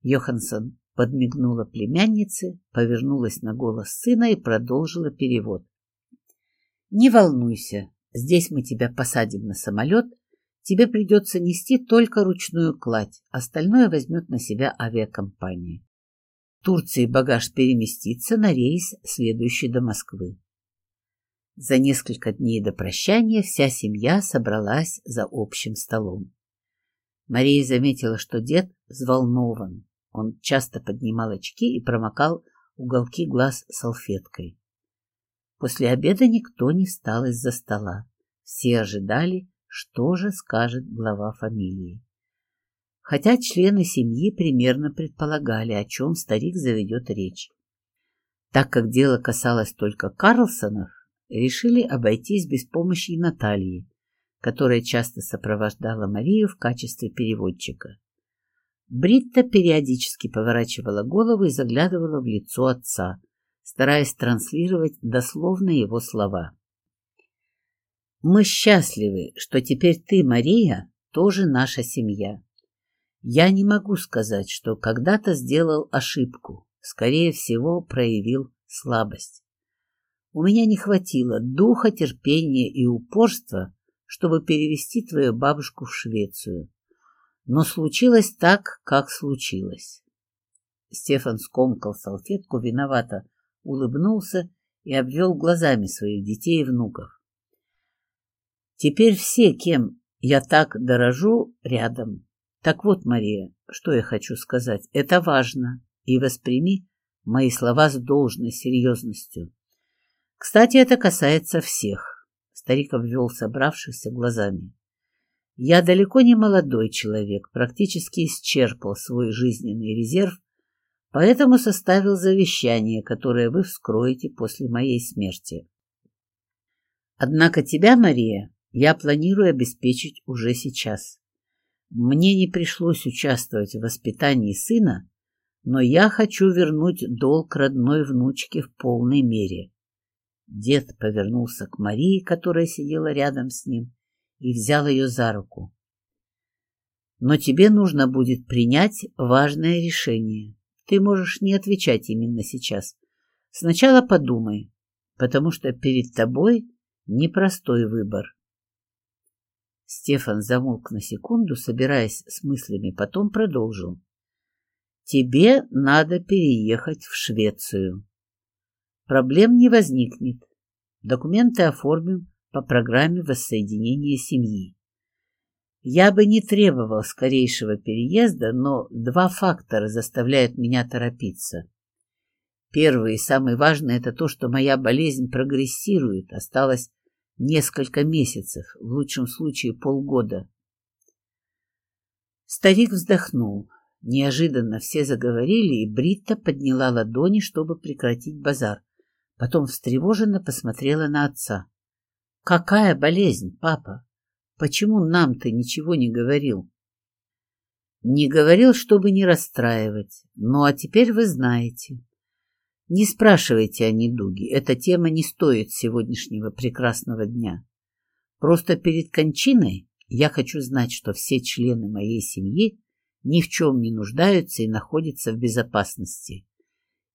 Йоханссон подмигнула племяннице, повернулась на голос сына и продолжила перевод. «Не волнуйся, здесь мы тебя посадим на самолет, тебе придется нести только ручную кладь, остальное возьмет на себя авиакомпания. В Турции багаж переместится на рейс, следующий до Москвы. За несколько дней до прощания вся семья собралась за общим столом. Мария заметила, что дед взволнован. Он часто поднимал очки и промокал уголки глаз салфеткой. После обеда никто не встал из-за стола. Все ожидали, что же скажет глава фамилии. Хотя члены семьи примерно предполагали, о чем старик заведет речь. Так как дело касалось только Карлсонов, решили обойтись без помощи Натальи, которая часто сопровождала Марию в качестве переводчика. Бритта периодически поворачивала голову и заглядывала в лицо отца, стараясь транслировать дословно его слова. «Мы счастливы, что теперь ты, Мария, тоже наша семья. Я не могу сказать, что когда-то сделал ошибку, скорее всего, проявил слабость. У меня не хватило духа, терпения и упорства, чтобы перевести твою бабушку в Швецию. Но случилось так, как случилось. Стефан скомкал салфетку, виновато улыбнулся и обвел глазами своих детей и внуков. Теперь все, кем я так дорожу, рядом. Так вот, Мария, что я хочу сказать. Это важно, и восприми мои слова с должной серьезностью. Кстати, это касается всех. Старик обвел собравшихся глазами. Я далеко не молодой человек, практически исчерпал свой жизненный резерв, поэтому составил завещание, которое вы вскроете после моей смерти. Однако тебя, Мария, я планирую обеспечить уже сейчас. Мне не пришлось участвовать в воспитании сына, но я хочу вернуть долг родной внучке в полной мере. Дед повернулся к Марии, которая сидела рядом с ним, и взял ее за руку. Но тебе нужно будет принять важное решение. Ты можешь не отвечать именно сейчас. Сначала подумай, потому что перед тобой непростой выбор. Стефан замолк на секунду, собираясь с мыслями, потом продолжил. Тебе надо переехать в Швецию. Проблем не возникнет. Документы оформим по программе воссоединения семьи. Я бы не требовал скорейшего переезда, но два фактора заставляют меня торопиться. Первый и самый важный – это то, что моя болезнь прогрессирует, осталось несколько месяцев, в лучшем случае полгода. Старик вздохнул. Неожиданно все заговорили, и Бритта подняла ладони, чтобы прекратить базар. Потом встревоженно посмотрела на отца. — Какая болезнь, папа? Почему нам ты ничего не говорил? — Не говорил, чтобы не расстраивать. Ну, а теперь вы знаете. Не спрашивайте о недуге. Эта тема не стоит сегодняшнего прекрасного дня. Просто перед кончиной я хочу знать, что все члены моей семьи ни в чем не нуждаются и находятся в безопасности.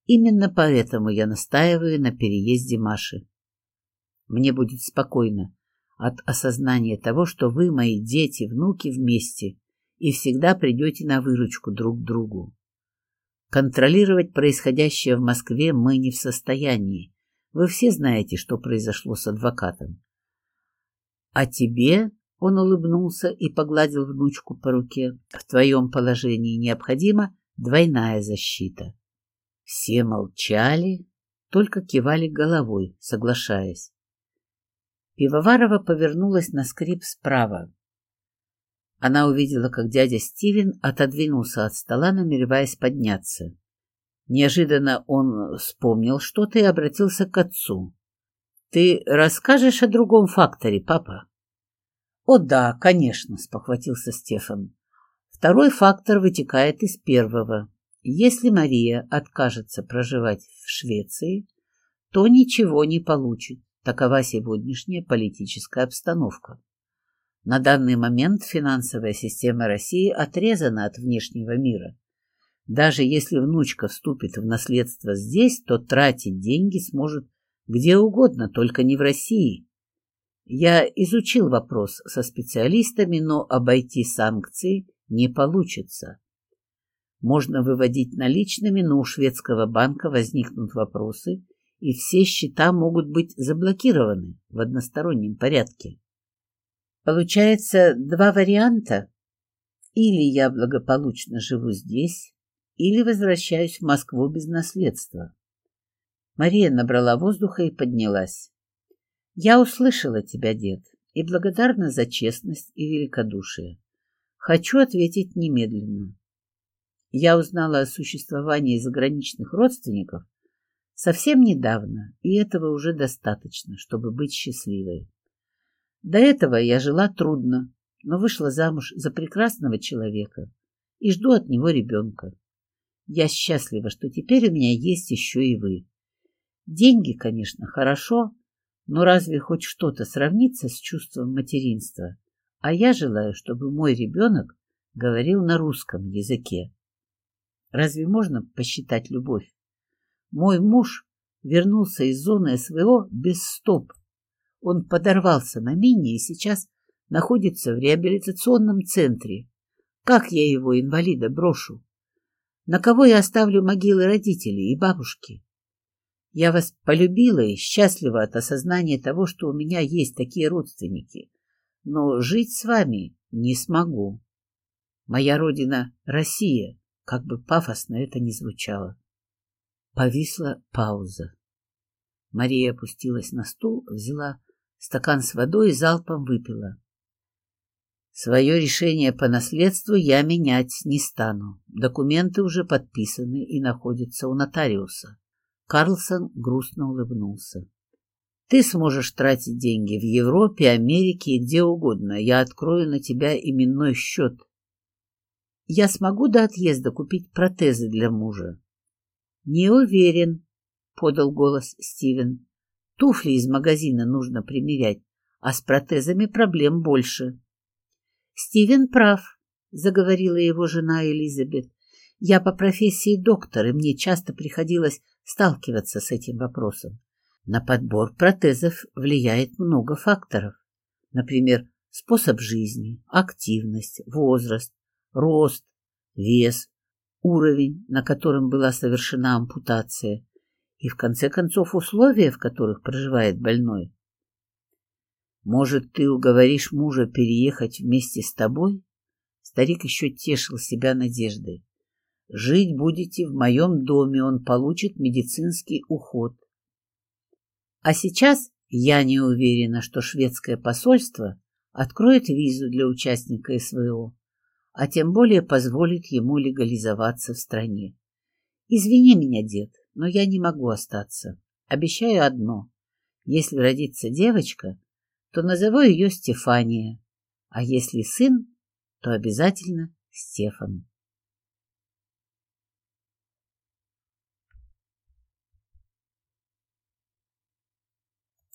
Именно поэтому я настаиваю на переезде Маши. Мне будет спокойно от осознания того, что вы, мои дети, внуки вместе и всегда придете на выручку друг другу. Контролировать происходящее в Москве мы не в состоянии. Вы все знаете, что произошло с адвокатом. А тебе он улыбнулся и погладил внучку по руке. В твоем положении необходима двойная защита. Все молчали, только кивали головой, соглашаясь. Пивоварова повернулась на скрип справа. Она увидела, как дядя Стивен отодвинулся от стола, намереваясь подняться. Неожиданно он вспомнил что-то и обратился к отцу. — Ты расскажешь о другом факторе, папа? О да, конечно, спохватился Стефан. Второй фактор вытекает из первого. Если Мария откажется проживать в Швеции, то ничего не получит. Такова сегодняшняя политическая обстановка. На данный момент финансовая система России отрезана от внешнего мира. Даже если внучка вступит в наследство здесь, то тратить деньги сможет где угодно, только не в России. Я изучил вопрос со специалистами, но обойти санкции не получится. Можно выводить наличными, но у шведского банка возникнут вопросы, и все счета могут быть заблокированы в одностороннем порядке. Получается два варианта. Или я благополучно живу здесь, или возвращаюсь в Москву без наследства. Мария набрала воздуха и поднялась. Я услышала тебя, дед, и благодарна за честность и великодушие. Хочу ответить немедленно. Я узнала о существовании заграничных родственников совсем недавно, и этого уже достаточно, чтобы быть счастливой. До этого я жила трудно, но вышла замуж за прекрасного человека и жду от него ребенка. Я счастлива, что теперь у меня есть еще и вы. Деньги, конечно, хорошо, но разве хоть что-то сравнится с чувством материнства? А я желаю, чтобы мой ребенок говорил на русском языке. Разве можно посчитать любовь? Мой муж вернулся из зоны СВО без стоп. Он подорвался на мине и сейчас находится в реабилитационном центре. Как я его, инвалида, брошу? На кого я оставлю могилы родителей и бабушки? Я вас полюбила и счастлива от осознания того, что у меня есть такие родственники. Но жить с вами не смогу. Моя родина — Россия, как бы пафосно это ни звучало. Повисла пауза. Мария опустилась на стул, взяла стакан с водой и залпом выпила. Свое решение по наследству я менять не стану. Документы уже подписаны и находятся у нотариуса. Карлсон грустно улыбнулся. Ты сможешь тратить деньги в Европе, Америке и где угодно. Я открою на тебя именной счет. Я смогу до отъезда купить протезы для мужа? Не уверен, подал голос Стивен. Туфли из магазина нужно примерять, а с протезами проблем больше. Стивен прав, заговорила его жена Элизабет. Я по профессии доктор, и мне часто приходилось сталкиваться с этим вопросом. На подбор протезов влияет много факторов. Например, способ жизни, активность, возраст, рост, вес, уровень, на котором была совершена ампутация, и, в конце концов, условия, в которых проживает больной. Может, ты уговоришь мужа переехать вместе с тобой? Старик еще тешил себя надеждой. Жить будете в моем доме, он получит медицинский уход. А сейчас я не уверена, что шведское посольство откроет визу для участника СВО, а тем более позволит ему легализоваться в стране. Извини меня, дед, но я не могу остаться. Обещаю одно. Если родится девочка, то назову ее Стефания, а если сын, то обязательно Стефан.